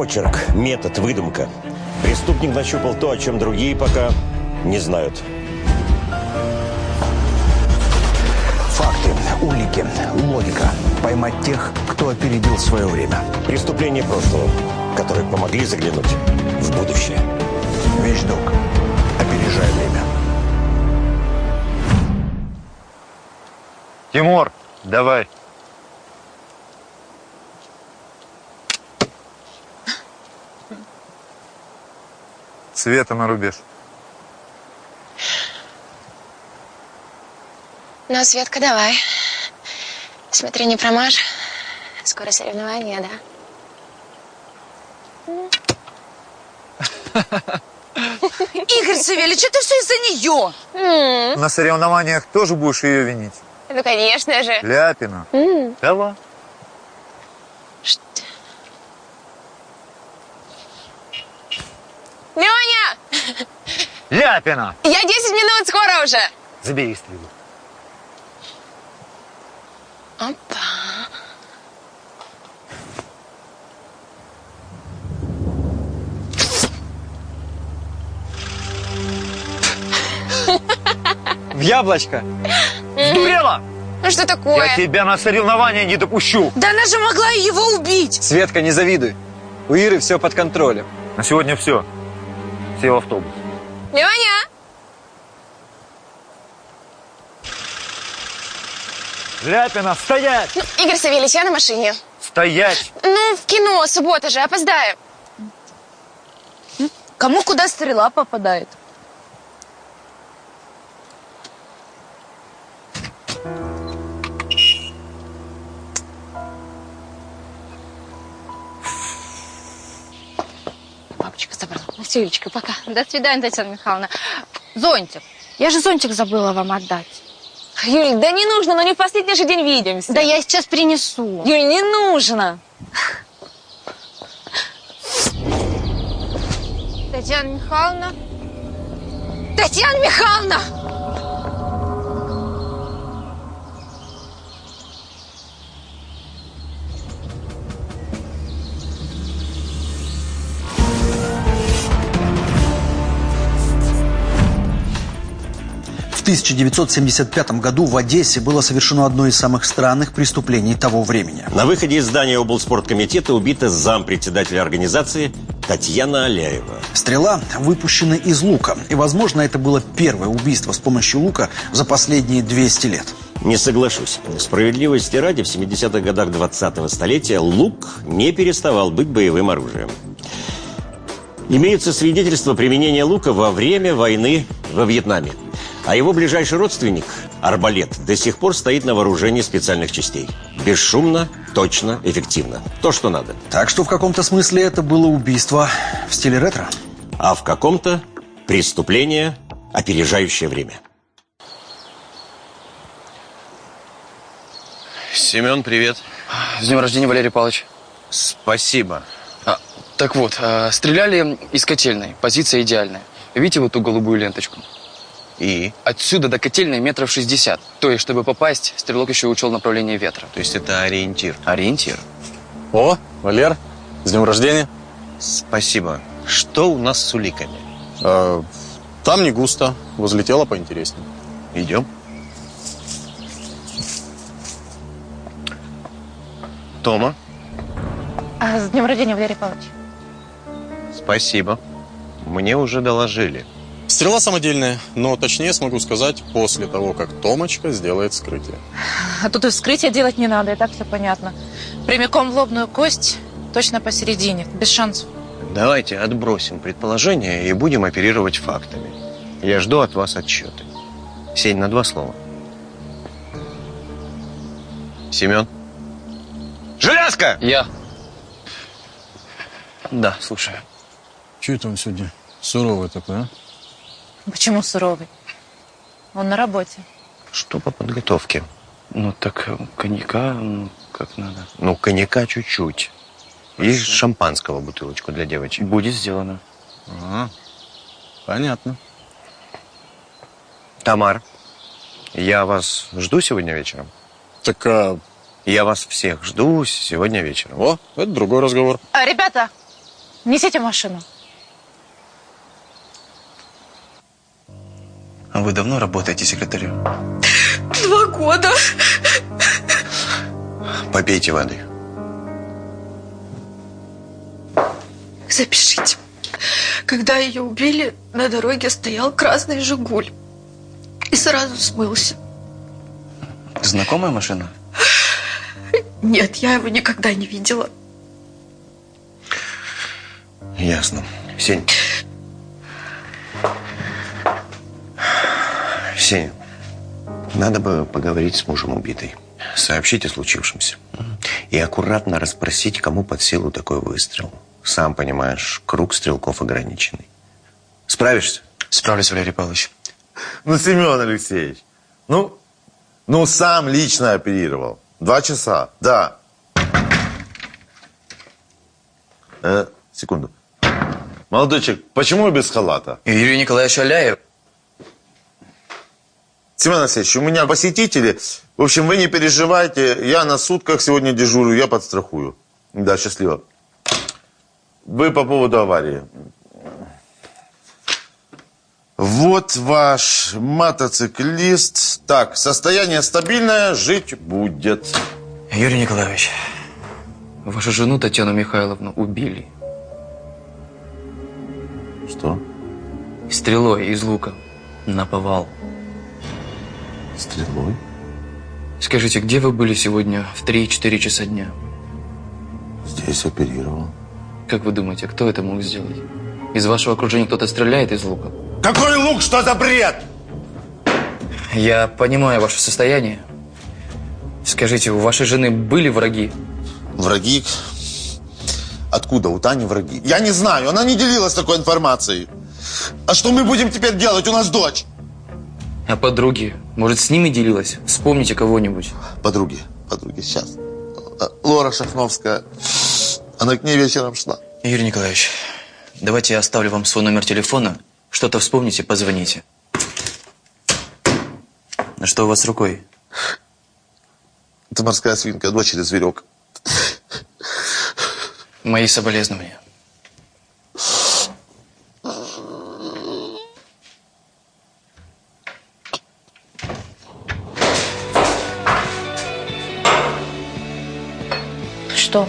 Почерк, метод, выдумка. Преступник нащупал то, о чем другие пока не знают. Факты, улики, логика. Поймать тех, кто опередил свое время. Преступления прошлого, которые помогли заглянуть в будущее. Вещдок. Опережая время. Тимур, давай. Света на рубеж. Ну, Светка, давай. Смотри, не промажь. Скоро соревнования, да? Игорь Савельевич, это все из-за нее. На соревнованиях тоже будешь ее винить? Ну, конечно же. Ляпина. Давай. Леня! Ляпина! Я 10 минут, скоро уже. Забери стрелу. Опа. В яблочко. Сдурела! Ну что такое? Я тебя на соревнования не допущу. Да она же могла его убить. Светка, не завидуй. У Иры все под контролем. На сегодня все. Сел в автобус. Леня! Ляпина, стоять! Ну, Игорь Савельевич, я на машине. Стоять! Ну, в кино, суббота же, опоздаю. Кому куда стрела попадает? Все, Юлечка, пока. До свидания, Татьяна Михайловна. Зонтик. Я же зонтик забыла вам отдать. Юль, да не нужно, но не в последний же день видимся. Да я сейчас принесу. Юль, не нужно. Татьяна Михайловна. Татьяна Михайловна! 1975 году в Одессе было совершено одно из самых странных преступлений того времени. На выходе из здания облспорткомитета убита зампредседателя организации Татьяна Аляева. Стрела выпущена из лука. И, возможно, это было первое убийство с помощью лука за последние 200 лет. Не соглашусь. Справедливости ради, в 70-х годах 20-го столетия лук не переставал быть боевым оружием. Имеются свидетельства применения лука во время войны во Вьетнаме. А его ближайший родственник, арбалет, до сих пор стоит на вооружении специальных частей. Бесшумно, точно, эффективно. То, что надо. Так что в каком-то смысле это было убийство в стиле ретро. А в каком-то преступление, опережающее время. Семен, привет. С днем рождения, Валерий Павлович. Спасибо. А, так вот, а, стреляли из котельной. Позиция идеальная. Видите вот ту голубую ленточку? И? Отсюда до котельной метров 60. То есть, чтобы попасть, стрелок еще учел направление ветра. То есть это ориентир? Ориентир. О, Валер, с днем рождения. Спасибо. Что у нас с уликами? Э, там не густо, возле тела поинтереснее. Идем. Тома, А, с днем рождения, Валерий Павлович. спасибо. Мне уже доложили. Стрела самодельная, но точнее смогу сказать после того, как Томочка сделает вскрытие. А тут и вскрытие делать не надо, и так все понятно. Прямиком в лобную кость, точно посередине, без шансов. Давайте отбросим предположения и будем оперировать фактами. Я жду от вас отчеты. Сень на два слова. Семен? Железка! Я. Да, слушаю. Че это он сегодня суровый такой, а? Почему суровый? Он на работе. Что по подготовке? Ну так э, коньяка, ну, как надо. Ну, коньяка чуть-чуть. И шампанского бутылочку для девочек. Будет сделано. Ага. Понятно. Тамар, я вас жду сегодня вечером? Так, а... Я вас всех жду сегодня вечером. О, это другой разговор. А, ребята, Несите машину. Вы давно работаете секретарем? Два года. Попейте воды. Запишите. Когда ее убили, на дороге стоял красный «Жигуль». И сразу смылся. Знакомая машина? Нет, я его никогда не видела. Ясно. Сень. Сень, надо бы поговорить с мужем убитой. Сообщить о случившемся. И аккуратно расспросить, кому под силу такой выстрел. Сам понимаешь, круг стрелков ограниченный. Справишься? Справлюсь, Валерий Павлович. Ну, Семен Алексеевич, ну, ну, сам лично оперировал. Два часа, да. Э, секунду. Молодой человек, почему без халата? Юрий Николаевич Аляев. Семен Алексеевич, у меня посетители. В общем, вы не переживайте. Я на сутках сегодня дежурю, я подстрахую. Да, счастливо. Вы по поводу аварии. Вот ваш мотоциклист. Так, состояние стабильное, жить будет. Юрий Николаевич, вашу жену Татьяну Михайловну убили. Что? Стрелой из лука. На повал. Стрелой? Скажите, где вы были сегодня в 3-4 часа дня? Здесь оперировал. Как вы думаете, кто это мог сделать? Из вашего окружения кто-то стреляет из лука? Какой лук? Что за бред? Я понимаю ваше состояние. Скажите, у вашей жены были враги? Враги? Откуда у Тани враги? Я не знаю, она не делилась такой информацией. А что мы будем теперь делать? У нас дочь. А подруги? Может, с ними делилась? Вспомните кого-нибудь. Подруги, подруги, сейчас. Лора Шахновская. Она к ней вечером шла. Юрий Николаевич, давайте я оставлю вам свой номер телефона. Что-то вспомните, позвоните. А что у вас с рукой? Это морская свинка, дочери зверек. Мои соболезнования. Что?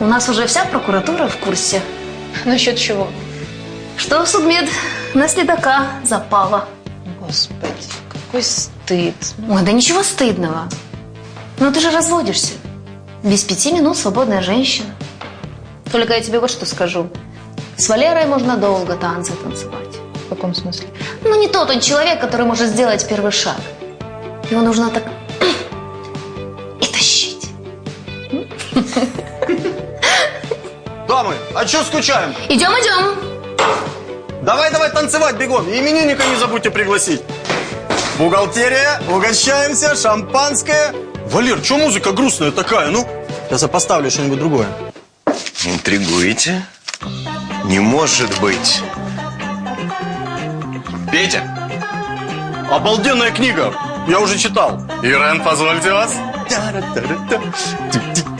У нас уже вся прокуратура в курсе. Насчет чего? Что судмед на следака запала. Господи, какой стыд. Ой, да ничего стыдного. Ну ты же разводишься. Без пяти минут свободная женщина. Только я тебе вот что скажу. С Валерой можно долго танцы танцевать. В каком смысле? Ну не тот он человек, который может сделать первый шаг. Его нужно так Дамы, а что скучаем? Идем, идем. Давай, давай танцевать бегом. И именинника не забудьте пригласить. Бухгалтерия, угощаемся, шампанское. Валер, что музыка грустная такая, ну? Сейчас я поставлю что-нибудь другое. Интригуете? Не может быть. Петя, обалденная книга. Я уже читал. Ирен, позвольте вас.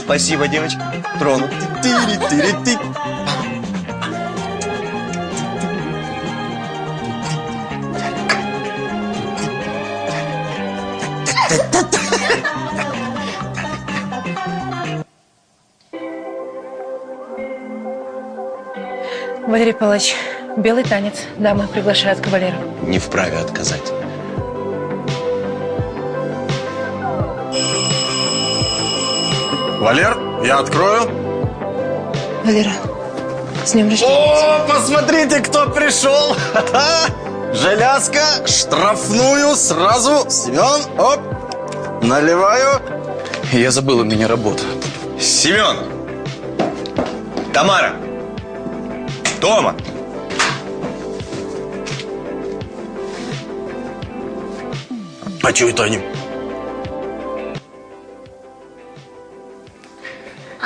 Спасибо, девочка. Тронут. Валерий Павлович, белый танец. Дамы приглашают кавалера. Не вправе отказать. Валер, я открою. Валера, с днем рождения. О, посмотрите, кто пришел. Желязка, штрафную сразу. Семен, оп, наливаю. Я забыл, у меня работа. Семен! Тамара! Тома! А что это они?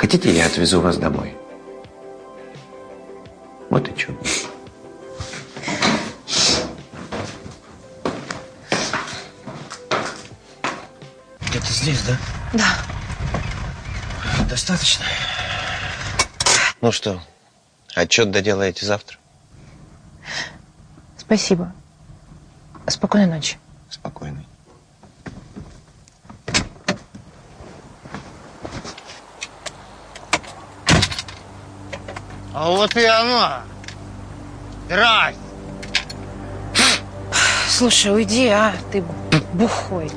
Хотите, я отвезу вас домой? Вот и чудо. Где-то здесь, да? Да. Достаточно. Ну что, отчет доделаете завтра? Спасибо. Спокойной ночи. Спокойной. А вот и она. Здрасте. Слушай, уйди, а? Ты бухой.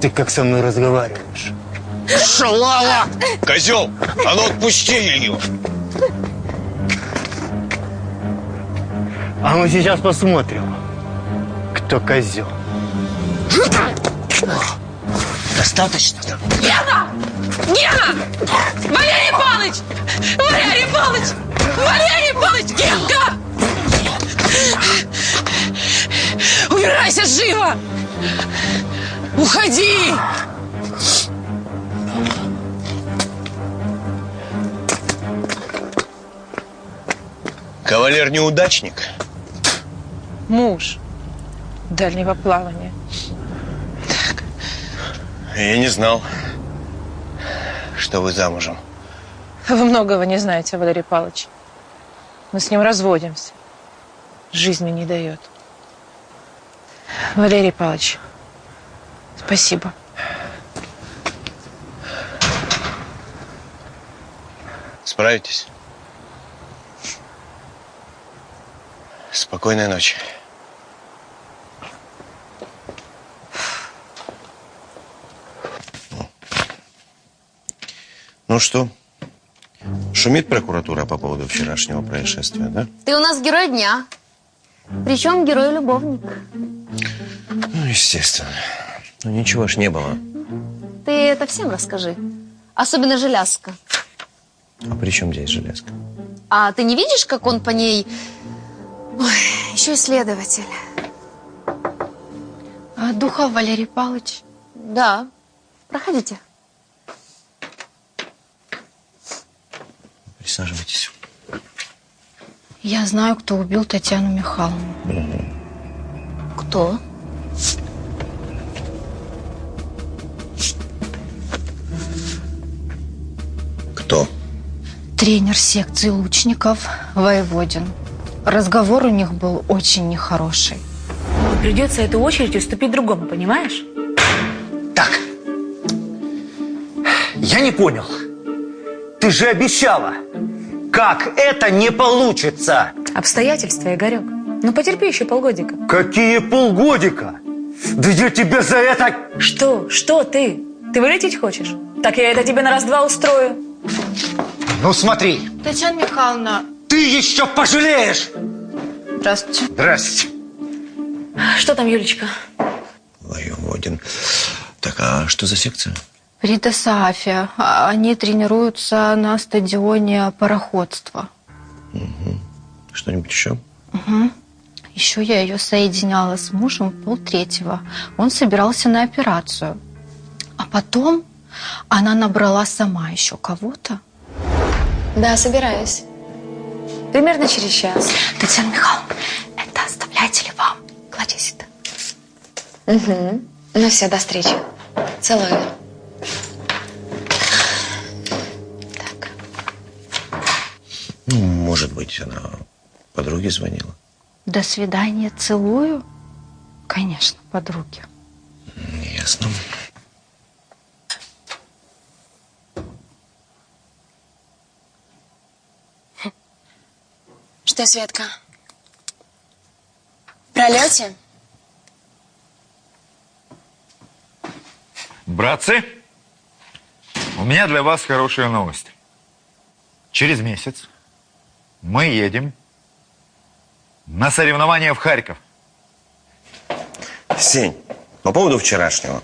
Ты как со мной разговариваешь? Шалава! Козел! А ну отпусти ее! А мы сейчас посмотрим, кто козел. Достаточно? Гена! Гена! Валерий Павлович! Валерий Павлович! Валерий Павлович! Генка! Убирайся живо! Уходи! Кавалер неудачник. Муж дальнего плавания. Я не знал, что вы замужем. Вы многого не знаете, Валерий Павлович. Мы с ним разводимся. Жизнь мне не дает. Валерий Павлович, спасибо. Справитесь? Спокойной ночи. Ну что, шумит прокуратура по поводу вчерашнего происшествия, да? Ты у нас герой дня. Причем герой-любовник. Ну, естественно. Ну, ничего ж не было. Ты это всем расскажи. Особенно Желязка. А при чем здесь железка? А ты не видишь, как он по ней... Ой, еще и следователь. А Духов Валерий Павлович? Да. Проходите. Присаживайтесь. Я знаю, кто убил Татьяну Михайловну. Кто? Кто? Тренер секции лучников Воеводин. Разговор у них был очень нехороший. Придется эту очередь уступить другому, понимаешь? Я не понял. Ты же обещала. Как это не получится? Обстоятельства, Игорек. Ну, потерпи еще полгодика. Какие полгодика? Да я тебе за это... Что? Что ты? Ты вылететь хочешь? Так я это тебе на раз-два устрою. Ну смотри, Татьяна Михайловна, ты еще пожалеешь. здравствуйте. Здрасте. Что там, Юлечка? Воеводин. Так, а что за секция? Рита Саафия. А- Они тренируются на стадионе пароходства. Что-нибудь еще? Угу. Еще я ее соединяла с мужем в полтретьего. Он собирался на операцию. А потом она набрала сама еще кого-то. Да, собираюсь. Примерно через час. Татьяна Михайловна, это оставляете ли вам? Клади сюда. Угу. Ну все, до встречи. Целую. Ну, может быть, она подруге звонила. До свидания, целую. Конечно, подруги. Ясно. Что, Светка? В пролете? Братцы, у меня для вас хорошая новость. Через месяц мы едем на соревнования в Харьков. Сень, по поводу вчерашнего.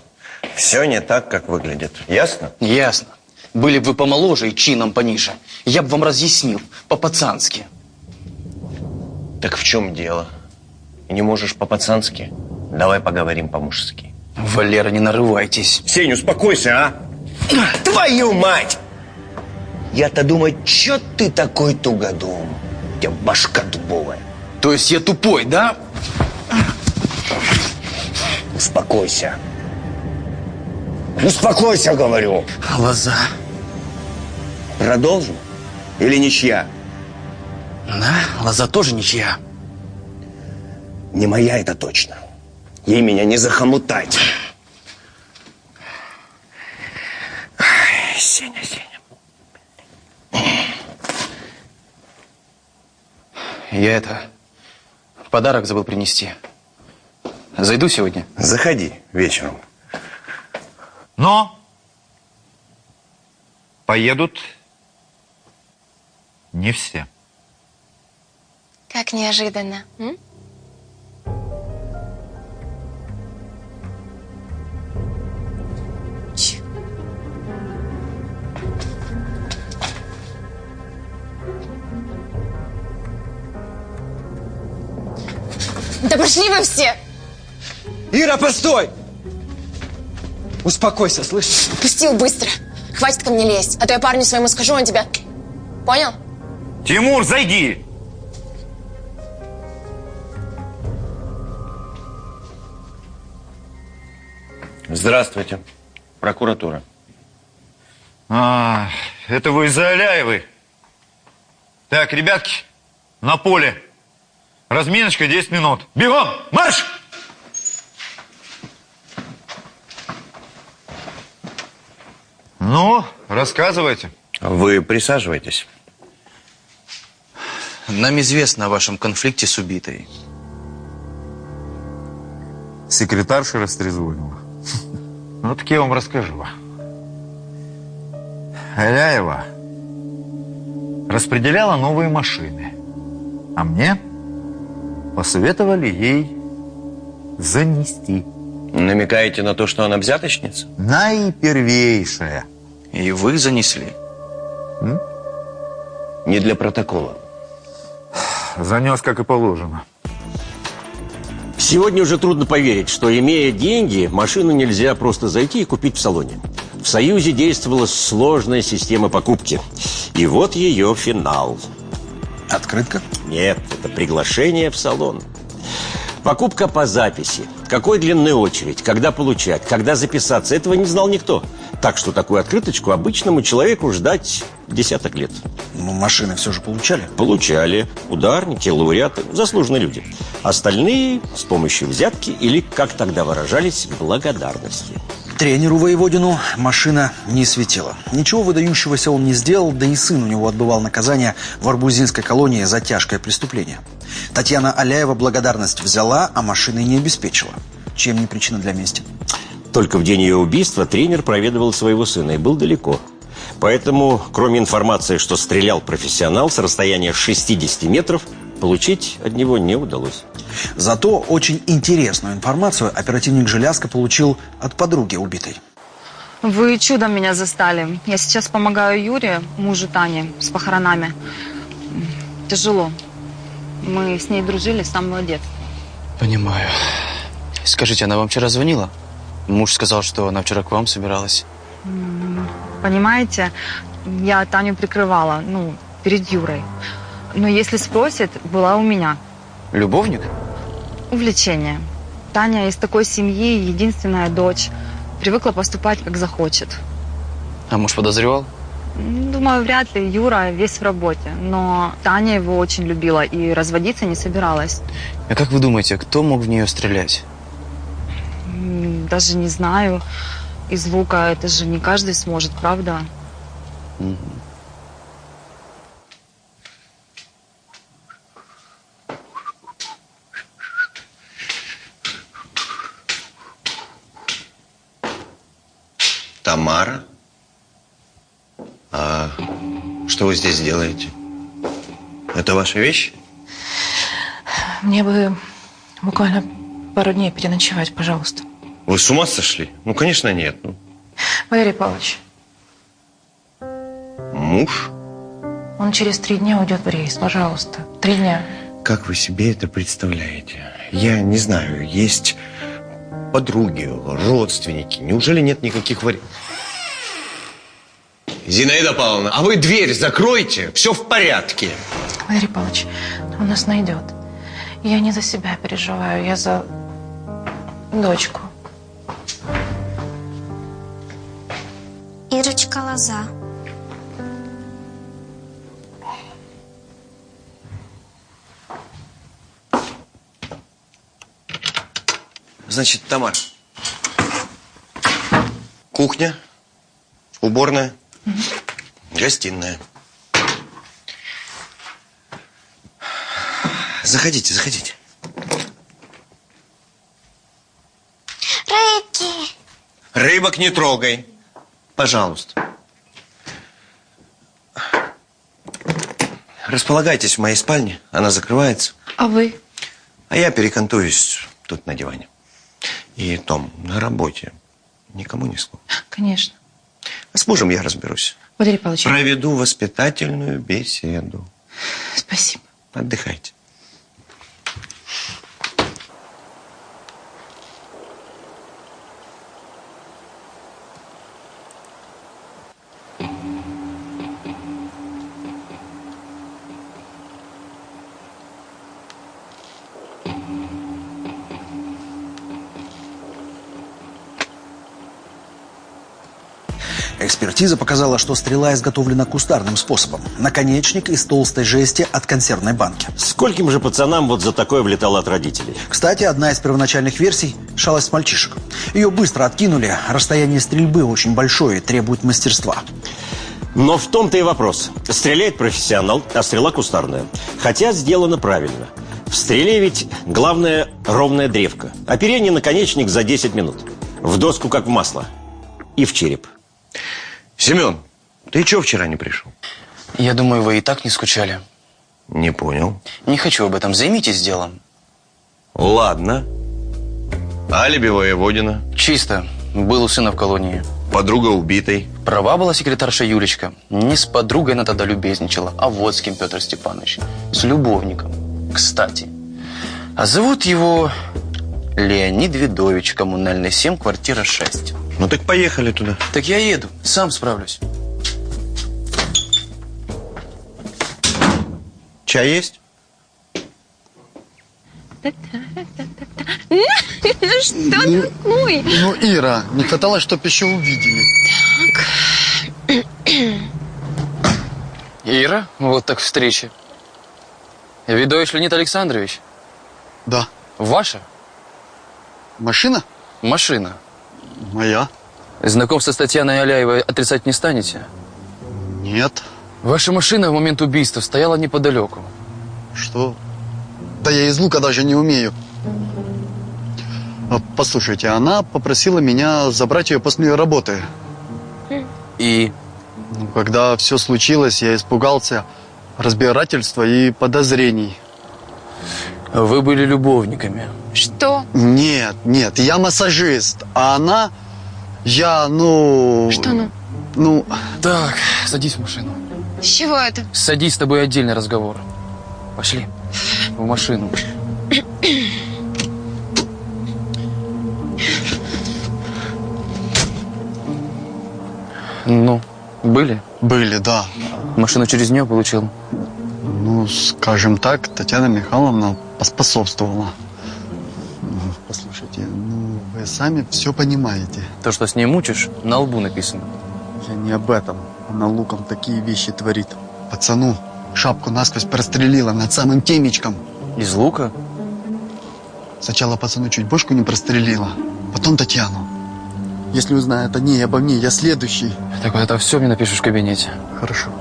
Все не так, как выглядит. Ясно? Ясно. Были бы вы помоложе и чином пониже. Я бы вам разъяснил по-пацански. Так в чем дело? Не можешь по-пацански? Давай поговорим по-мужски. Валера, не нарывайтесь. Сень, успокойся, а? Твою мать! Я-то думаю, чё ты такой тугодум? У тебя башка дубовая. То есть я тупой, да? Продолжим? Или ничья? Да, лоза тоже ничья. Не моя это точно. Ей меня не захомутать. Сеня, Сеня. Я это... Подарок забыл принести. Зайду сегодня? Заходи вечером. Но поедут не все. Как неожиданно. м? Пошли вы все! Ира, постой! Успокойся, слышишь? Пустил быстро. Хватит ко мне лезть, а то я парню своему скажу, он тебя... Понял? Тимур, зайди! Здравствуйте. Прокуратура. А, это вы из-за Аляевой. Так, ребятки, на поле. Разминочка 10 минут. Бегом, марш! Ну, рассказывайте. Вы присаживайтесь. Нам известно о вашем конфликте с убитой. Секретарша растрезвонила. Ну, так я вам расскажу. Аляева распределяла новые машины, а мне посоветовали ей занести. Намекаете на то, что она взяточница? Наипервейшая. И вы занесли? Не для протокола. Занес, как и положено. Сегодня уже трудно поверить, что, имея деньги, машину нельзя просто зайти и купить в салоне. В Союзе действовала сложная система покупки. И вот ее финал. Открытка? Нет, это приглашение в салон. Покупка по записи. Какой длинная очередь, когда получать, когда записаться. Этого не знал никто. Так что такую открыточку обычному человеку ждать десяток лет. Ну, машины все же получали? Получали. Ударники, лауреаты, заслуженные люди. Остальные с помощью взятки или, как тогда выражались, благодарности. Тренеру Воеводину машина не светила. Ничего выдающегося он не сделал, да и сын у него отбывал наказание в арбузинской колонии за тяжкое преступление. Татьяна Аляева благодарность взяла, а машины не обеспечила. Чем не причина для мести? Только в день ее убийства тренер проведывал своего сына и был далеко. Поэтому, кроме информации, что стрелял профессионал с расстояния 60 метров, получить от него не удалось. Зато очень интересную информацию оперативник Желязко получил от подруги убитой. Вы чудом меня застали. Я сейчас помогаю Юре, мужу Тани, с похоронами. Тяжело. Мы с ней дружили с самого детства. Понимаю. Скажите, она вам вчера звонила? Муж сказал, что она вчера к вам собиралась. Понимаете, я Таню прикрывала, ну, перед Юрой. Но если спросит, была у меня. Любовник? Увлечение. Таня из такой семьи, единственная дочь. Привыкла поступать, как захочет. А муж подозревал? Думаю, вряд ли. Юра весь в работе. Но Таня его очень любила и разводиться не собиралась. А как вы думаете, кто мог в нее стрелять? Даже не знаю. Из лука это же не каждый сможет, правда? Тамара? А что вы здесь делаете? Это ваша вещь? Мне бы буквально пару дней переночевать, пожалуйста. Вы с ума сошли? Ну, конечно, нет. Ну, Валерий Павлович, муж? он через три дня уйдет в рейс, пожалуйста. Три дня. Как вы себе это представляете? Я не знаю, есть подруги, родственники. Неужели нет никаких вариантов? Зинаида Павловна, а вы дверь закройте, все в порядке. Валерий Павлович, он нас найдет. Я не за себя переживаю, я за дочку. Ирочка Лоза. Значит, Тамар, кухня, уборная, гостиная. Заходите, заходите. Рыбки. Рыбок не трогай. Пожалуйста. Располагайтесь в моей спальне. Она закрывается. А вы? А я перекантуюсь тут на диване. И, Том, на работе никому не слов. Конечно. А с мужем я разберусь. Валерий Павлович. Проведу воспитательную беседу. Спасибо. Отдыхайте. Экспертиза показала, что стрела изготовлена кустарным способом. Наконечник из толстой жести от консервной банки. Скольким же пацанам вот за такое влетало от родителей? Кстати, одна из первоначальных версий – шалость мальчишек. Ее быстро откинули, расстояние стрельбы очень большое и требует мастерства. Но в том-то и вопрос. Стреляет профессионал, а стрела кустарная. Хотя сделано правильно. В стреле ведь главное ровная древка. Оперение наконечник за 10 минут. В доску как в масло. И в череп. Семен, ты чего вчера не пришел? Я думаю, вы и так не скучали. Не понял. Не хочу об этом. Займитесь делом. Ладно. Алиби воеводина. Чисто. Был у сына в колонии. Подруга убитой. Права была секретарша Юлечка. Не с подругой она тогда любезничала, а вот с кем Петр Степанович. С любовником. Кстати. А зовут его Леонид Видович, коммунальный 7, квартира 6. Ну так поехали туда. Так я еду, сам справлюсь. Чай есть? Что такое? Ну, Ира, не хватало, чтоб еще увидели. Ира, вот так встреча. Видович Леонид Александрович. Да. Ваша? Машина? Машина. Моя. Знакомство с Татьяной Аляевой отрицать не станете? Нет. Ваша машина в момент убийства стояла неподалеку. Что? Да я из лука даже не умею. А, Послушайте, она попросила меня забрать ее после работы. И? Ну, Когда все случилось, я испугался разбирательства и подозрений. Вы были любовниками. Что? Нет, нет, я массажист, а она... Я, ну... Что ну? Ну... Так, садись в машину. С чего это? Садись, с тобой отдельный разговор. Пошли. В машину. Ну, были? Были, да. Машину через нее получил? Ну, скажем так, Татьяна Михайловна поспособствовала. Вы сами все понимаете. То, что с ней мучишь, на лбу написано. Я не об этом. Она луком такие вещи творит. Пацану шапку насквозь прострелила над самым темечком. Из лука? Сначала пацану чуть бошку не прострелила, потом Татьяну. Если узнает о ней обо мне, я следующий. Так вот это все мне напишешь в кабинете. Хорошо.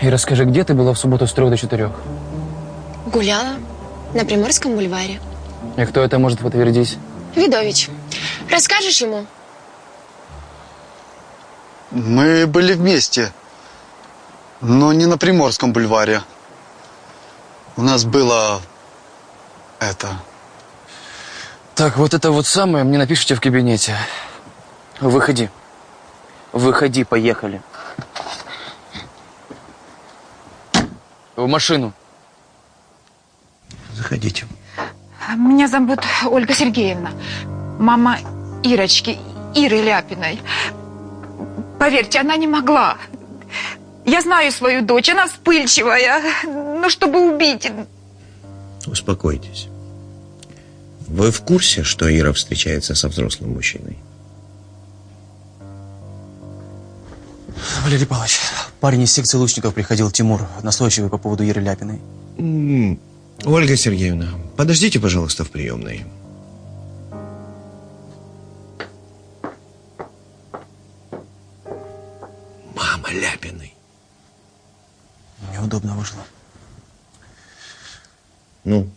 И расскажи, где ты была в субботу с трех до четырех? Гуляла на Приморском бульваре. И кто это может подтвердить? Видович, расскажешь ему? Мы были вместе, но не на Приморском бульваре. У нас было это... Так, вот это вот самое мне напишите в кабинете. Выходи. Выходи, поехали. В машину. Заходите. Меня зовут Ольга Сергеевна. Мама Ирочки, Иры Ляпиной. Поверьте, она не могла. Я знаю свою дочь, она вспыльчивая. Но чтобы убить... Успокойтесь. Вы в курсе, что Ира встречается со взрослым мужчиной? Валерий Павлович, парень из секции лучников приходил, Тимур, настойчивый по поводу Иры Ляпиной. М, Ольга Сергеевна, подождите, пожалуйста, в приемной. Мама Ляпиной. Неудобно вышло. Ну?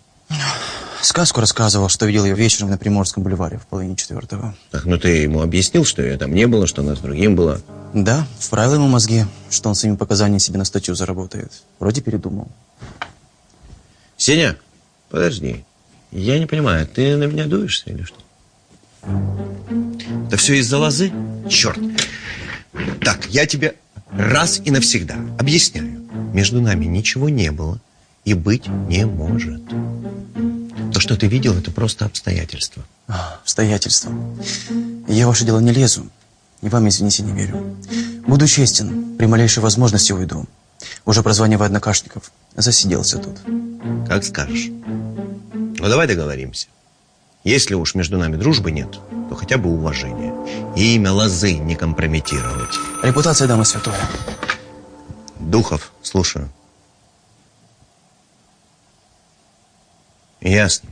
Сказку рассказывал, что видел ее вечером на Приморском бульваре в половине четвертого. Так, ну ты ему объяснил, что ее там не было, что она с другим была? Да, вправил ему мозги, что он своими показаниями себе на статью заработает. Вроде передумал. Сеня, подожди. Я не понимаю, ты на меня дуешься или что? Да все из-за лозы? Черт. Так, я тебе раз и навсегда объясняю. Между нами ничего не было и быть не может. То, что ты видел, это просто обстоятельства. А, обстоятельства. Я в ваше дело не лезу. И вам, извините, не верю. Буду честен, при малейшей возможности уйду. Уже прозванивая однокашников. Засиделся тут. Как скажешь. Ну, давай договоримся. Если уж между нами дружбы нет, то хотя бы уважение. И имя Лозы не компрометировать. Репутация дамы святое. Духов, слушаю. Ясно.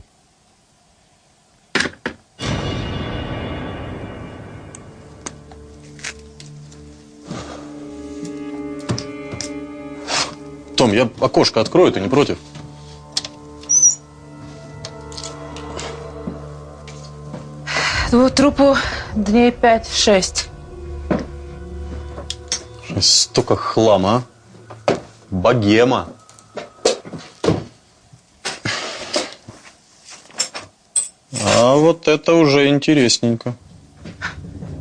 Том, я окошко открою, ты не против? Дву трупу дней пять-шесть. Столько хлама? Богема. А вот это уже интересненько.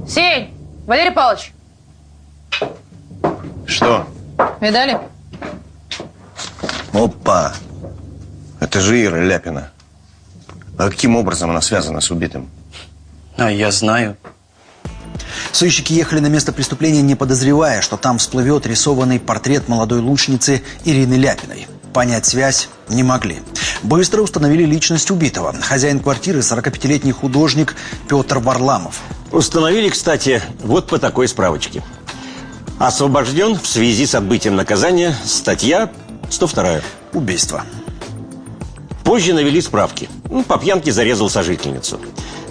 Сень! Валерий Павлович! Что? Видали? Опа! Это же Ира Ляпина. А каким образом она связана с убитым? А я знаю. Сыщики ехали на место преступления, не подозревая, что там всплывет рисованный портрет молодой лучницы Ирины Ляпиной. Понять связь не могли. Быстро установили личность убитого. Хозяин квартиры – 45-летний художник Петр Варламов. Установили, кстати, вот по такой справочке. Освобожден в связи с отбытием наказания. Статья 102. Убийство. Позже навели справки. Ну, По пьянке зарезал сожительницу.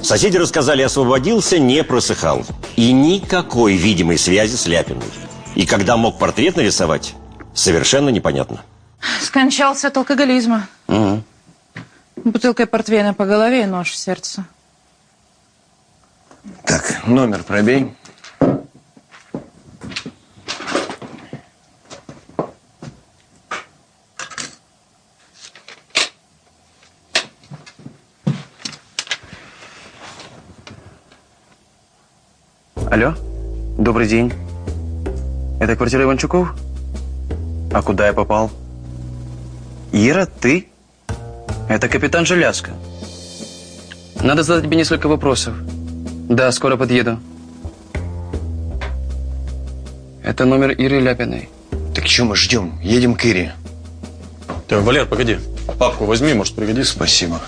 Соседи рассказали, освободился, не просыхал. И никакой видимой связи с Ляпиной. И когда мог портрет нарисовать, совершенно непонятно. Скончался от алкоголизма. Угу. Бутылкой портвейна по голове и нож в сердце. Так, номер пробей. Алло, добрый день. Это квартира Иванчуков? А куда я попал? Ира, ты? Это капитан Желязко. Надо задать тебе несколько вопросов. Да, скоро подъеду. Это номер Иры Ляпиной. Так что мы ждем? Едем к Ире. Так, Валер, погоди. Папку возьми, может пригодится. Спасибо.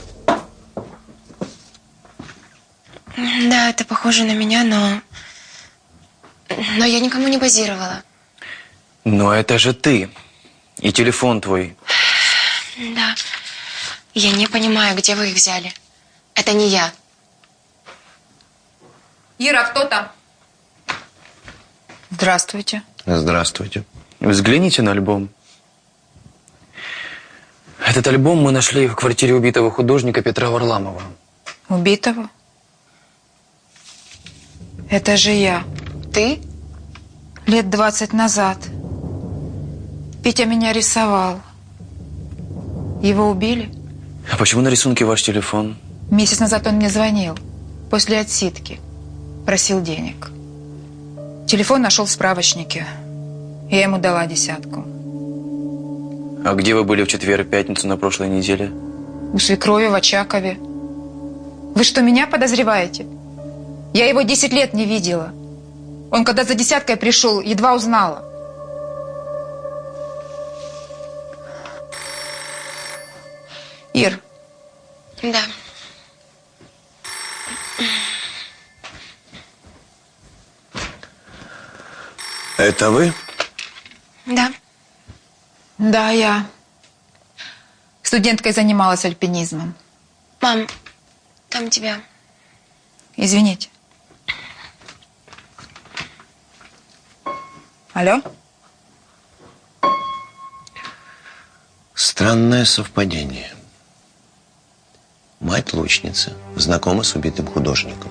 Да, это похоже на меня, но... Но я никому не базировала. Но это же ты. И телефон твой. Да. Я не понимаю, где вы их взяли. Это не я. Ира, кто там? Здравствуйте. Здравствуйте. Взгляните на альбом. Этот альбом мы нашли в квартире убитого художника Петра Варламова. Убитого? Это же я. Ты? Лет двадцать назад. Петя меня рисовал. Его убили? А почему на рисунке ваш телефон? Месяц назад он мне звонил. После отсидки. Просил денег. Телефон нашел в справочнике. Я ему дала десятку. А где вы были в четверг, пятницу на прошлой неделе? У свекрови в Очакове. Вы что, меня подозреваете? Я его 10 лет не видела. Он когда за десяткой пришел, едва узнала. Ир, Да. Это вы? Да. да, я. Студенткой занималась альпинизмом. Мам, там тебя. Извините. Алло? Странное совпадение. Мать лучницы знакома с убитым художником.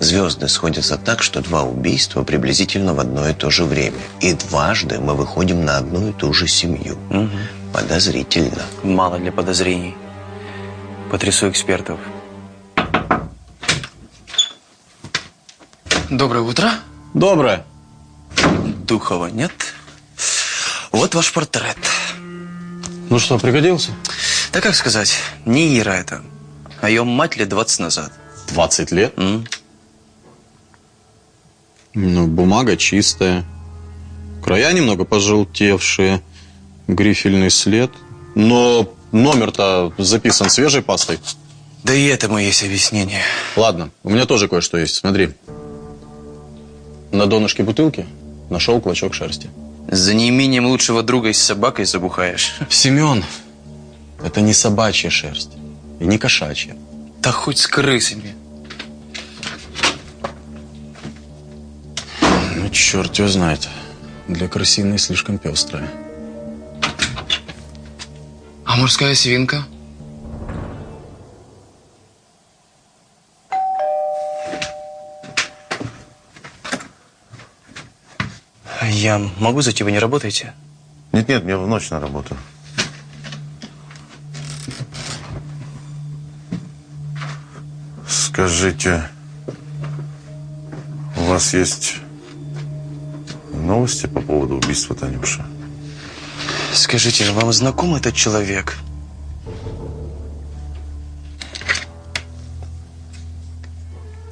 Звезды сходятся так, что два убийства приблизительно в одно и то же время. И дважды мы выходим на одну и ту же семью. Подозрительно. Мало для подозрений. Потрясу экспертов. Доброе утро. Доброе. Духова нет. Вот ваш портрет. Ну что, пригодился? Да как сказать, не Ира это, а ее мать лет 20 назад. 20 лет? М? Ну, бумага чистая. Края немного пожелтевшие. Грифельный след. Но номер-то записан свежей пастой. Да и этому есть объяснение. Ладно, у меня тоже кое-что есть. Смотри. На донышке бутылки нашел клочок шерсти. За неимением лучшего друга и с собакой забухаешь. Семен, это не собачья шерсть. И не кошачья. Да хоть с крысами. Ну, черт его знает. Для крысиной слишком пестрая. А мужская свинка? Я могу зайти, вы не работаете? Нет-нет, мне в ночь на работу. Скажите, у вас есть новости по поводу убийства Танюши? Скажите, вам знаком этот человек?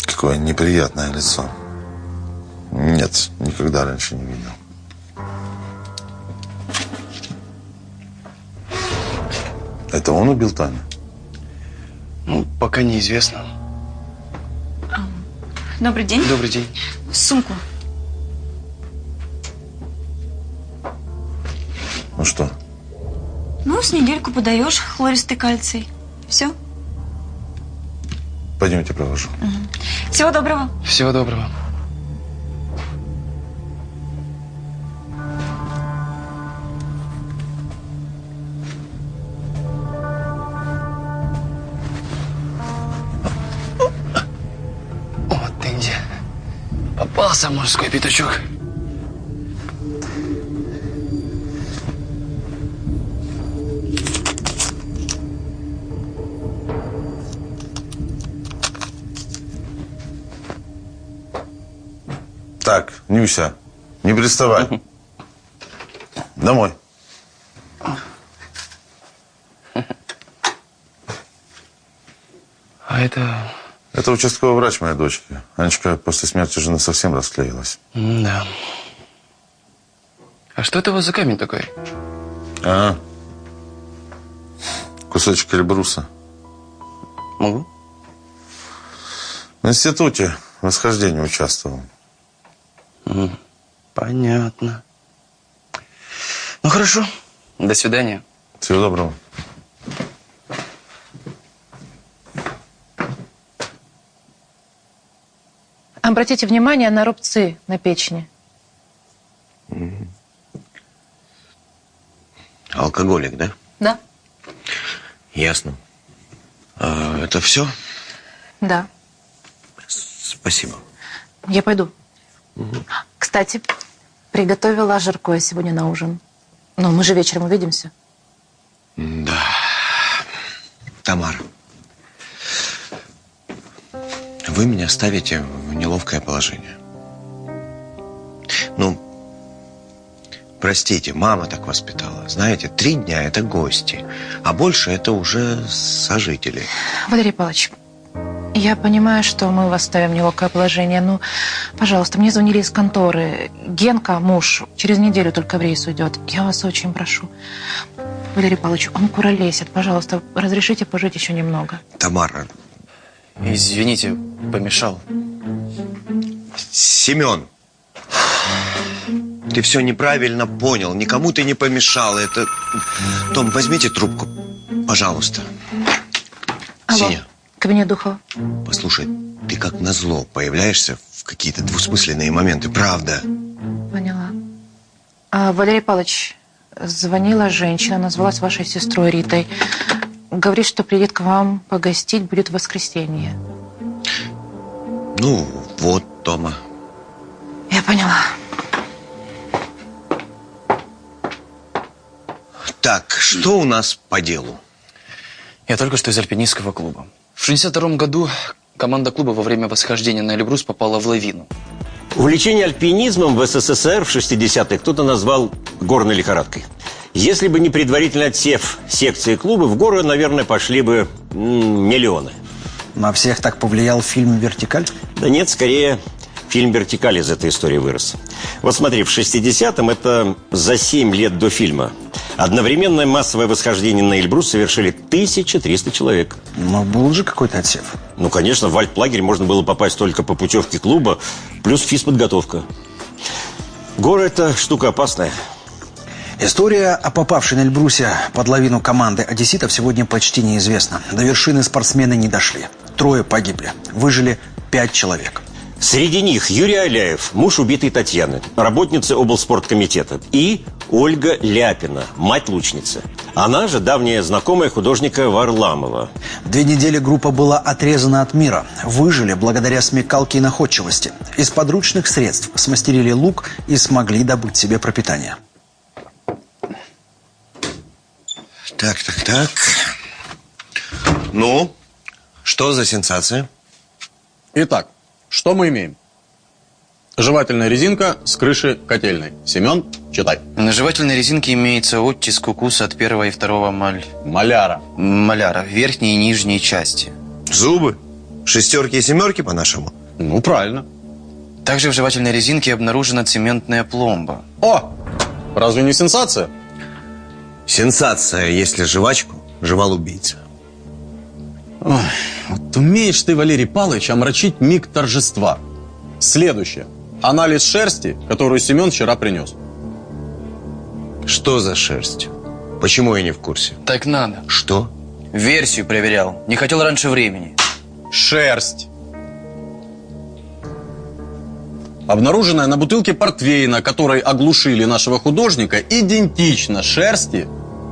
Какое неприятное лицо. Нет, никогда раньше не видел. Это он убил Таню? Ну, пока неизвестно. Добрый день. Добрый день. Сумку. Ну что? Ну, с недельку подаешь хлористый кальций. Все. Пойдемте провожу. Всего доброго. Всего доброго. Попался мужской пятачок. Так, Нюся, не приставай. Домой. А это... Это участковый врач моей дочки. Анечка после смерти жены совсем расклеилась. Да. А что это у вас за камень такой? А, кусочек эльбруса. Могу? В институте в восхождении участвовал. М, Понятно. Ну хорошо. До свидания. Всего доброго. Обратите внимание на рубцы на печени. Алкоголик, да? Да? Ясно. А, это все? Да. Спасибо. Я пойду. Кстати, приготовила жаркое сегодня на ужин. Но мы же вечером увидимся. Да. Тамара. Вы меня ставите в неловкое положение. Ну, простите, мама так воспитала. Знаете, три дня это гости, а больше это уже сожители. Валерий Павлович, я понимаю, что мы вас ставим в неловкое положение, но, пожалуйста, мне звонили из конторы. Генка, муж, через неделю только в рейс уйдет. Я вас очень прошу. Валерий Павлович, он куролесит. Пожалуйста, разрешите пожить еще немного. Тамара, Извините, помешал. Семен, ты все неправильно понял. Никому ты не помешал. Это... Том, возьмите трубку. Пожалуйста. Алло, Сеня, кабинет Духова. послушай, ты как назло появляешься в какие-то двусмысленные моменты, правда? Поняла. А, Валерий Павлович, звонила женщина, назвалась вашей сестрой Ритой. Говорит, что приедет к вам погостить, будет в воскресенье. Ну, вот, Тома. Я поняла. Так, что у нас по делу? Я только что из альпинистского клуба. В 62 году команда клуба во время восхождения на Эльбрус попала в лавину. Увлечение альпинизмом в СССР в 60-х кто-то назвал горной лихорадкой. Если бы не предварительный отсев секции клуба, в горы, наверное, пошли бы миллионы. На всех так повлиял фильм «Вертикаль»? Да нет, скорее фильм «Вертикаль» из этой истории вырос. Вот смотри, в 60-м, это за 7 лет до фильма, одновременное массовое восхождение на Эльбрус совершили 1300 человек. Но был же какой-то отсев. Ну, конечно, в альплагерь можно было попасть только по путевке клуба, плюс физподготовка. Горы – это штука опасная. История о попавшей на Эльбрусе под лавину команды одесситов сегодня почти неизвестна. До вершины спортсмены не дошли. Трое погибли. Выжили пять человек. Среди них Юрий Аляев, муж убитой Татьяны, работница облспорткомитета, и Ольга Ляпина, мать лучницы. Она же давняя знакомая художника Варламова. Две недели группа была отрезана от мира. Выжили благодаря смекалке и находчивости. Из подручных средств смастерили лук и смогли добыть себе пропитание. Так, так, так. Ну, что за сенсация? Итак, что мы имеем? Жевательная резинка с крыши котельной. Семен, читай. На жевательной резинке имеется оттиск укуса от первого и второго маль... Маляра. Маляра. Верхней и нижней части. Зубы? Шестерки и семерки по-нашему? Ну, правильно. Также в жевательной резинке обнаружена цементная пломба. О! Разве не сенсация? Сенсация, если жвачку жевал убийца. Ой, вот умеешь ты, Валерий Павлович, омрачить миг торжества. Следующее. Анализ шерсти, которую Семен вчера принес. Что за шерсть? Почему я не в курсе? Так надо. Что? Версию проверял. Не хотел раньше времени. Шерсть. Обнаруженная на бутылке портвейна, которой оглушили нашего художника, идентична шерсти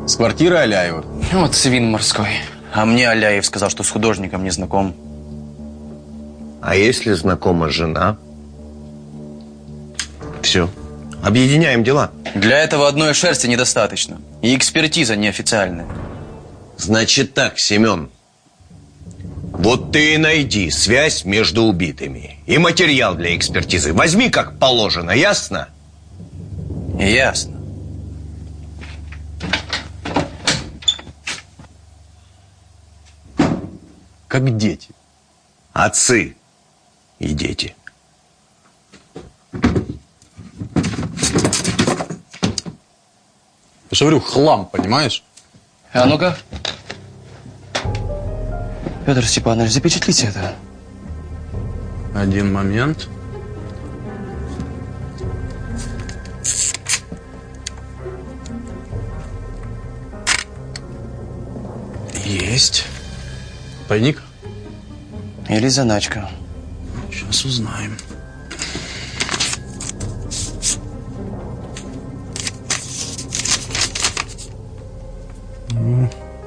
с квартиры Аляева. Вот свин морской. А мне Аляев сказал, что с художником не знаком. А если знакома жена? Все. Объединяем дела. Для этого одной шерсти недостаточно. И экспертиза неофициальная. Значит так, Семен. Вот ты и найди связь между убитыми. И материал для экспертизы. Возьми как положено, ясно? Ясно. Как дети. Отцы и дети. Я же говорю, хлам, понимаешь? А ну-ка. Петр Степанович, запечатлите это. Один момент. Есть. Тайник? Или заначка. Сейчас узнаем.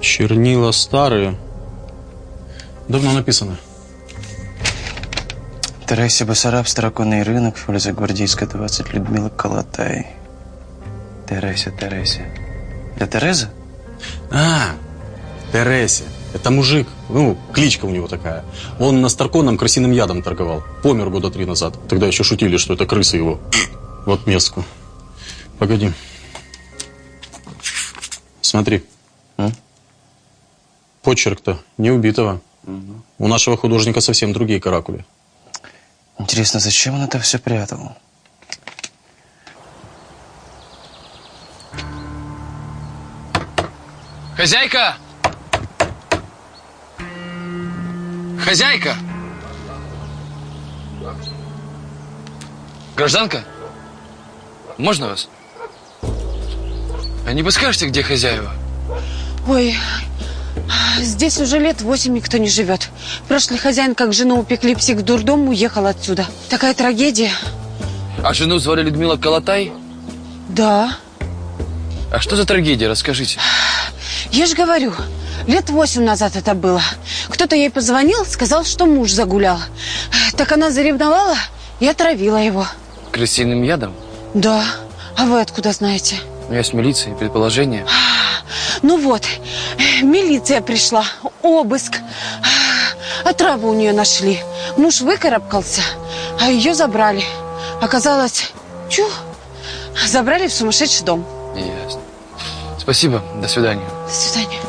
Чернила старые. Давно написано. Тересия Басараб, Староконный рынок, улица Гвардейская, 20, Людмила Калатай. Тересия, Тересия. Это Тереза? А, Тересе. Это мужик. Ну, кличка у него такая. Он на Старконом крысиным ядом торговал. Помер года три назад. Тогда еще шутили, что это крысы его в отместку. Погоди. Смотри. Почерк-то не убитого. У нашего художника совсем другие каракули. Интересно, зачем он это все прятал? Хозяйка! Хозяйка! Гражданка? Можно вас? А не подскажете, где хозяева? Ой, Здесь уже лет восемь никто не живет. Прошлый хозяин, как жену упекли в психдурдом, уехал отсюда. Такая трагедия. А жену звали Людмила Колотай? Да. А что за трагедия, расскажите. Я же говорю, лет восемь назад это было. Кто-то ей позвонил, сказал, что муж загулял. Так она заревновала и отравила его. Крысиным ядом? Да. А вы откуда знаете? Меня с милицией предположение. Ну вот, милиция пришла, обыск. Отраву у нее нашли. Муж выкарабкался, а ее забрали. Оказалось, чу, забрали в сумасшедший дом. Ясно. Спасибо, до свидания. До свидания.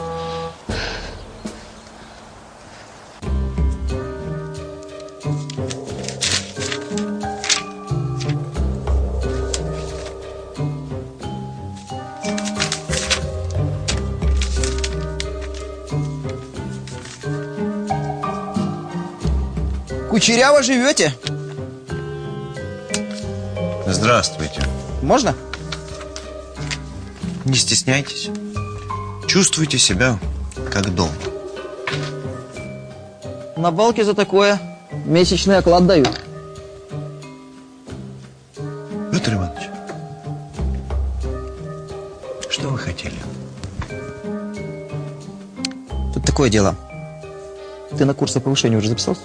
Кучеряво живете? Здравствуйте. Можно? Не стесняйтесь. Чувствуйте себя как дома. На балке за такое месячный оклад дают. Петр Иванович, что вы хотели? Тут такое дело. Ты на курсы повышения уже записался?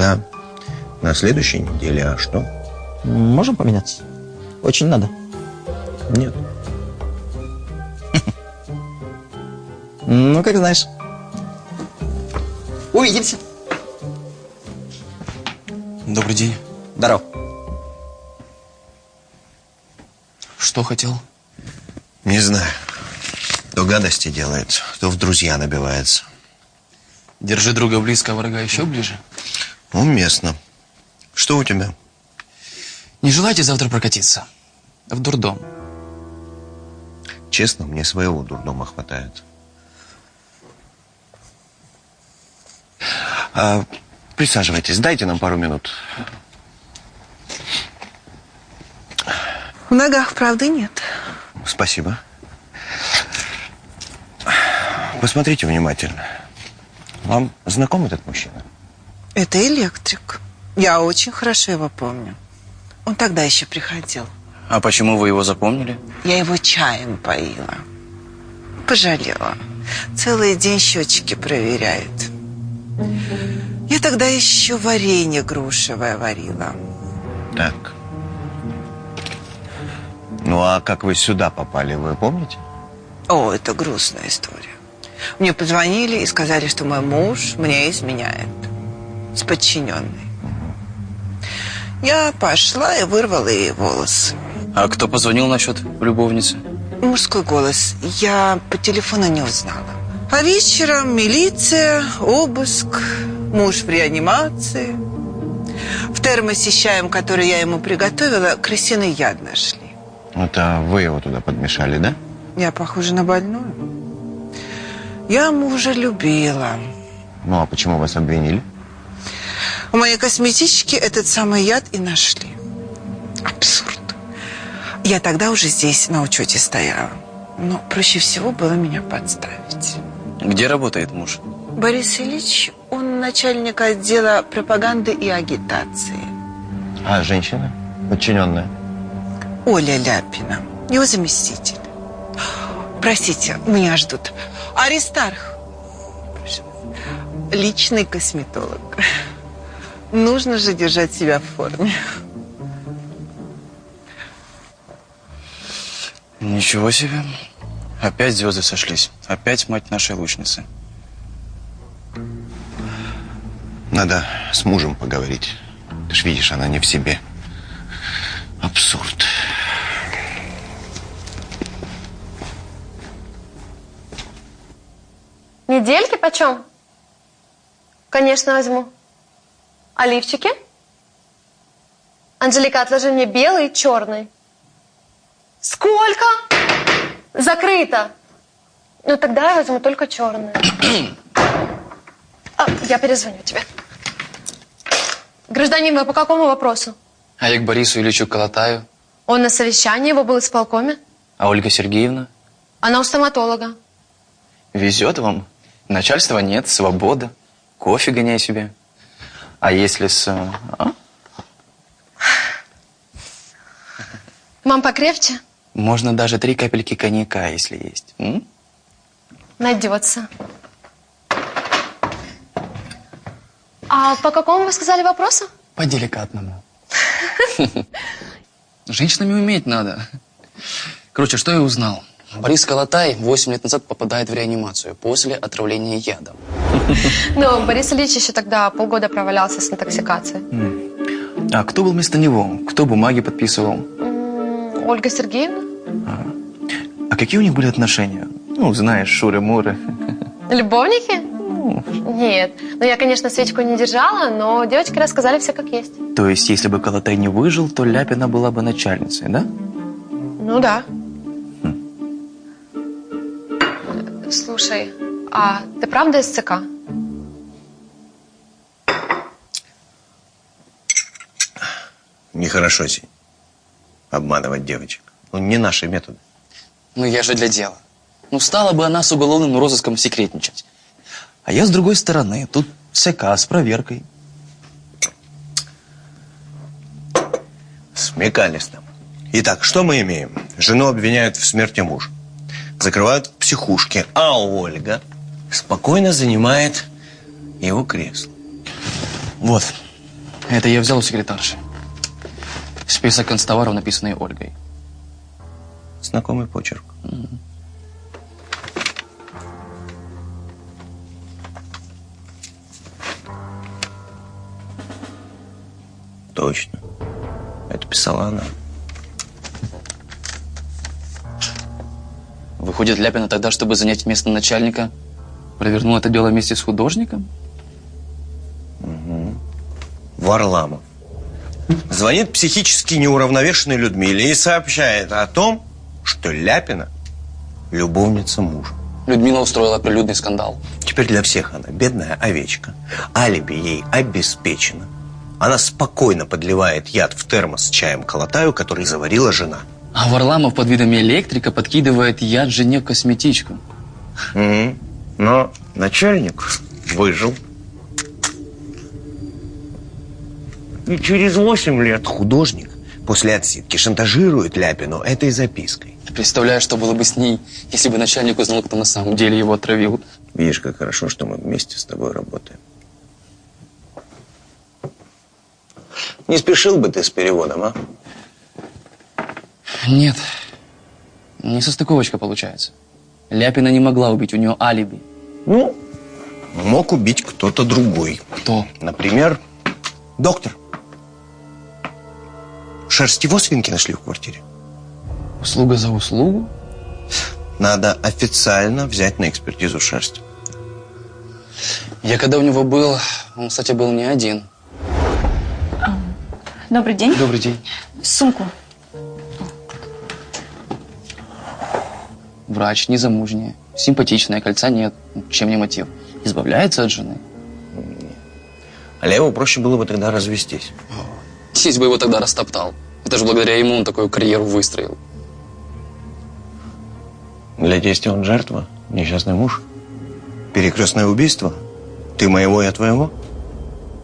Да. На следующей неделе, а что? Можем поменяться? Очень надо. Нет. Ну, как знаешь. Увидимся. Добрый день. Здоров. Что хотел? Не знаю. То гадости делает, то в друзья набивается. Держи друга близко, а врага еще ближе. Уместно. Что у тебя? Не желаете завтра прокатиться? В дурдом. Честно, мне своего дурдома хватает. А, присаживайтесь, дайте нам пару минут. В ногах правды нет. Спасибо. Посмотрите внимательно. Вам знаком этот мужчина? Это электрик. Я очень хорошо его помню. Он тогда еще приходил. А почему вы его запомнили? Я его чаем поила. Пожалела. Целый день счетчики проверяет. Я тогда еще варенье грушевое варила. Так. Ну, а как вы сюда попали, вы помните? О, это грустная история. Мне позвонили и сказали, что мой муж мне изменяет. С подчиненной. Я пошла и вырвала ей волосы. А кто позвонил насчет любовницы? Мужской голос. Я по телефону не узнала. А вечером милиция, обыск, муж в реанимации. В термосе с чаем, который я ему приготовила, крысиный яд нашли. Это вы его туда подмешали, да? Я похожа на больную. Я мужа любила. Ну, а почему вас обвинили? У моей косметички этот самый яд и нашли. Абсурд. Я тогда уже здесь на учете стояла. Но проще всего было меня подставить. Где работает муж? Борис Ильич, он начальник отдела пропаганды и агитации. А женщина? Подчиненная? Оля Ляпина, его заместитель. Простите, меня ждут. Аристарх. Личный косметолог. Нужно же держать себя в форме. Ничего себе. Опять звезды сошлись. Опять мать нашей лучницы. Надо с мужем поговорить. Ты ж видишь, она не в себе. Абсурд. Недельки почем? Конечно, возьму. Оливчики? Анжелика, отложи мне белый и черный. Сколько? Закрыто. Ну, тогда я возьму только черный. А, я перезвоню тебе. Гражданин, вы по какому вопросу? А я к Борису Ильичу Колотаю. Он на совещании, его был исполкоме. А Ольга Сергеевна? Она у стоматолога. Везет вам. Начальства нет, свобода. Кофе гоняй себе. А если с... а? Мам, покрепче? Можно даже три капельки коньяка, если есть. М? Найдется. А по какому вы сказали вопросу? По деликатному. Женщинами уметь надо. Короче, что я узнал? Борис Колотай 8 лет назад попадает в реанимацию после отравления ядом. Ну, Борис Ильич еще тогда полгода провалялся с интоксикацией. А кто был вместо него? Кто бумаги подписывал? Ольга Сергеевна? А какие у них были отношения? Ну, знаешь, шуры-муры. Любовники? Нет. Ну, я, конечно, свечку не держала, но девочки рассказали все как есть. То есть, если бы Колотай не выжил, то Ляпина была бы начальницей, да? Ну да. Слушай, а ты правда из ЦК? Нехорошо, Сень. Обманывать девочек. Ну, не наши методы. Ну, я же для дела. Ну, стала бы она с уголовным розыском секретничать. А я с другой стороны. Тут ЦК с проверкой. Смекались там. Итак, что мы имеем? Жену обвиняют в смерти мужа. Закрывают психушке. А Ольга спокойно занимает его кресло. Вот. Это я взял у секретарши. Список констоваров, написанный Ольгой. Знакомый почерк. Точно. Это писала она. Выходит, Ляпина тогда, чтобы занять место начальника, провернул это дело вместе с художником? Варламов. Звонит психически неуравновешенной Людмиле и сообщает о том, что Ляпина – любовница мужа. Людмила устроила прилюдный скандал. Теперь для всех она бедная овечка. Алиби ей обеспечено. Она спокойно подливает яд в термос с чаем колотаю, который заварила жена. А Варламов под видом электрика подкидывает яд жене в косметичку. Мгм. Но начальник выжил. И через 8 лет художник после отсидки шантажирует Ляпину этой запиской. Ты представляешь, что было бы с ней, если бы начальник узнал, кто на самом деле его отравил? Видишь, как хорошо, что мы вместе с тобой работаем. Не спешил бы ты с переводом, а? Нет. Не состыковочка получается. Ляпина не могла убить, у нее алиби. Ну, мог убить кто-то другой. Кто? Например, доктор. Шерсть его свинки нашли в квартире. Услуга за услугу? Надо официально взять на экспертизу шерсть. Я когда у него был, он, кстати, был не один. Добрый день. Добрый день. Сумку. Врач, незамужняя, симпатичная, кольца нет. Чем не мотив? Избавляется от жены. Алееву проще было бы тогда развестись. Здесь бы его тогда растоптал. Это же благодаря ему он такую карьеру выстроил. Для тестя он жертва, несчастный муж. Перекрестное убийство. Ты моего, я твоего.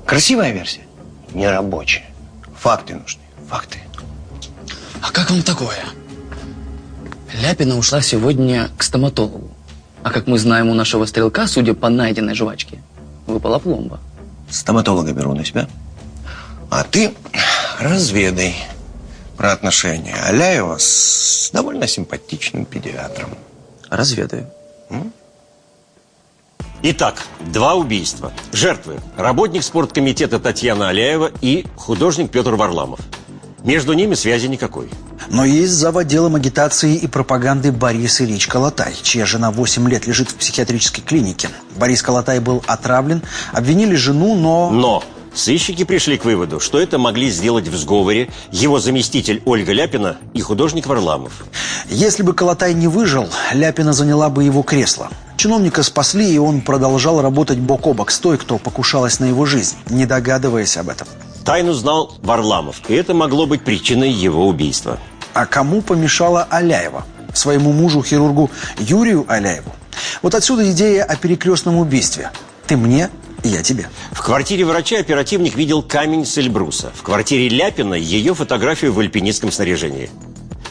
Красивая версия, не рабочая. Факты нужны, факты. А как вам такое? Ляпина ушла сегодня к стоматологу. А как мы знаем, у нашего стрелка, судя по найденной жвачке, выпала пломба. Стоматолога беру на себя. А ты разведай про отношения Аляева с довольно симпатичным педиатром. Разведаю. Итак, два убийства. Жертвы. Работник спорткомитета Татьяна Аляева и художник Петр Варламов. Между ними связи никакой. Но есть зав. отделом агитации и пропаганды Борис Ильич Колотай, чья жена 8 лет лежит в психиатрической клинике. Борис Колотай был отравлен, обвинили жену, но... Но сыщики пришли к выводу, что это могли сделать в сговоре его заместитель Ольга Ляпина и художник Варламов. Если бы Колотай не выжил, Ляпина заняла бы его кресло. Чиновника спасли, и он продолжал работать бок о бок с той, кто покушалась на его жизнь, не догадываясь об этом. Тайну знал Варламов, и это могло быть причиной его убийства. А кому помешала Аляева? Своему мужу, хирургу Юрию Аляеву? Вот отсюда идея о перекрестном убийстве. Ты мне, и я тебе. В квартире врача оперативник видел камень с Эльбруса. В квартире Ляпина ее фотографию в альпинистском снаряжении.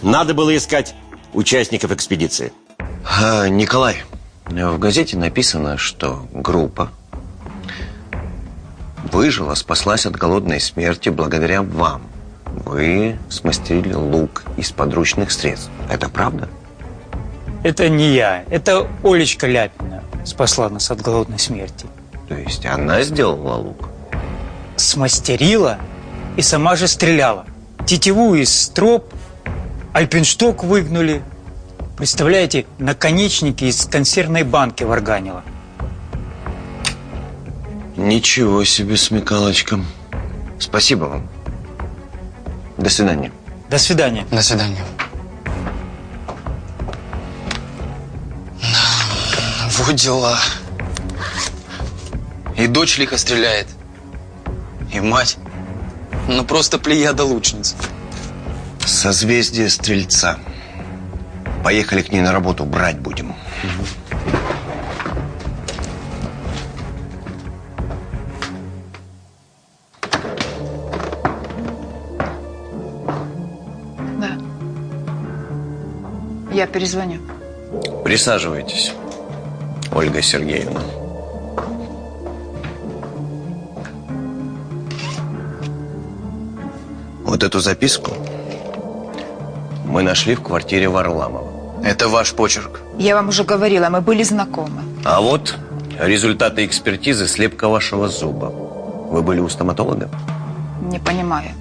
Надо было искать участников экспедиции. А, Николай, в газете написано, что группа выжила, спаслась от голодной смерти благодаря вам. Вы смастерили лук из подручных средств. Это правда? Это не я, это Олечка Ляпина спасла нас от голодной смерти. То есть она сделала лук? Смастерила и сама же стреляла. Тетиву из строп, альпиншток выгнули. Представляете, наконечники из консервной банки варганила. Ничего себе смекалочка. Спасибо вам. До свидания. До свидания. До свидания. Вот дела. И дочь лихо стреляет. И мать. Ну просто плеяда лучниц. Созвездие Стрельца. Поехали к ней на работу, брать будем. Да. Я перезвоню. Присаживайтесь, Ольга Сергеевна. Вот эту записку мы нашли в квартире Варламова. Это ваш почерк. Я вам уже говорила, мы были знакомы. А вот результаты экспертизы слепка вашего зуба. Вы были у стоматолога? Не понимаю.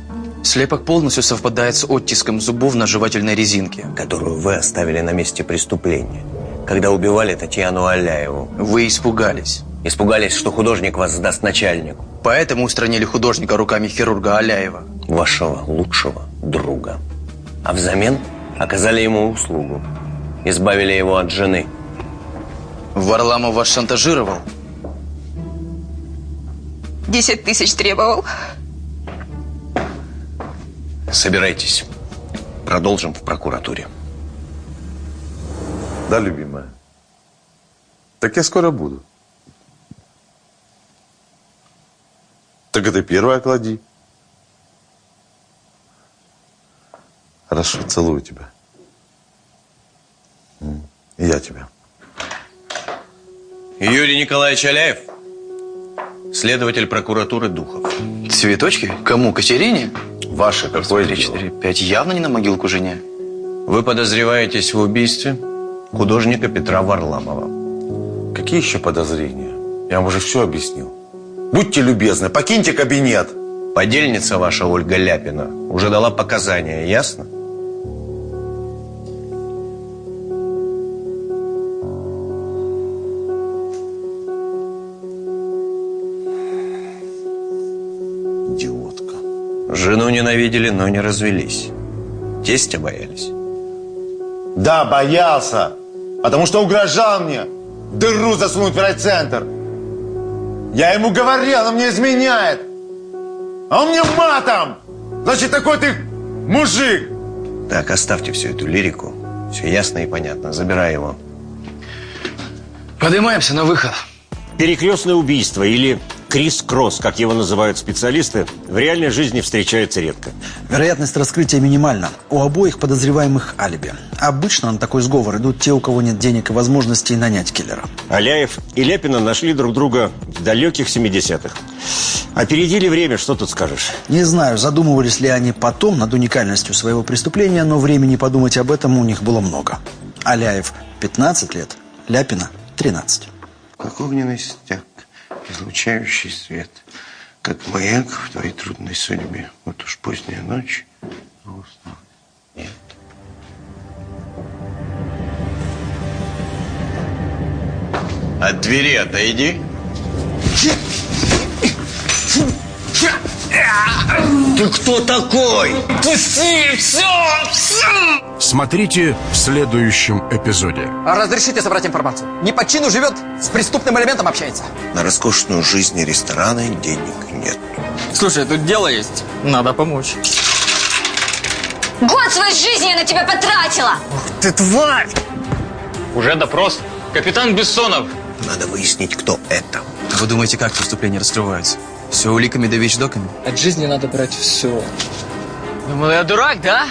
Слепок полностью совпадает с оттиском зубов на жевательной резинке. Которую вы оставили на месте преступления, когда убивали Татьяну Аляеву. Вы испугались. Испугались, что художник вас сдаст начальнику. Поэтому устранили художника руками хирурга Аляева. Вашего лучшего друга. А взамен оказали ему услугу. Избавили его от жены. Варламов вас шантажировал? Десять тысяч требовал. Собирайтесь. Продолжим в прокуратуре. Да, любимая. Так я скоро буду. Так это первое клади. Хорошо, целую тебя. И я тебя. Юрий Николаевич Аляев, следователь прокуратуры Духов. Цветочки? Кому? Катерине? Ваше какое Три, четыре, пять. Явно не на могилку жене. Вы подозреваетесь в убийстве художника Петра Варламова. Какие еще подозрения? Я вам уже все объяснил. Будьте любезны, покиньте кабинет. Подельница ваша Ольга Ляпина уже дала показания, ясно? Жену ненавидели, но не развелись. Тестя боялись. Да, боялся. Потому что угрожал мне дыру засунуть в райцентр. Я ему говорил, она мне изменяет. А он мне матом. Значит, такой ты мужик. Так, оставьте всю эту лирику. Все ясно и понятно. Забирай его. Поднимаемся на выход. Перекрестное убийство или крис-кросс, как его называют специалисты, в реальной жизни встречается редко. Вероятность раскрытия минимальна. У обоих подозреваемых алиби. Обычно на такой сговор идут те, у кого нет денег и возможностей нанять киллера. Аляев и Ляпина нашли друг друга в далеких 70-х. Опередили время, что тут скажешь? Не знаю, задумывались ли они потом над уникальностью своего преступления, но времени подумать об этом у них было много. Аляев 15 лет, Ляпина 13. Как огненный стяг, излучающий свет, как маяк в твоей трудной судьбе. Вот уж поздняя ночь, а. От двери отойди. Ты кто такой? Пусти! Все! Все! Смотрите в следующем эпизоде. Разрешите собрать информацию. Не по чину живет, с преступным элементом общается. На роскошную жизнь и рестораны денег нет. Слушай, тут дело есть. Надо помочь. Год своей жизни я на тебя потратила! Ты тварь! Уже допрос? Капитан Бессонов! Надо выяснить, кто это. А вы думаете, как преступления раскрываются? Все уликами да вещдоками? От жизни надо брать все. Думал, я дурак, да?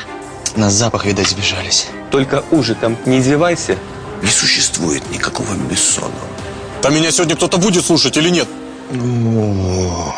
На запах, видать, сбежались. Только ужиком не извивайся. Не существует никакого Бессонова. Там меня сегодня кто-то будет слушать или нет? О,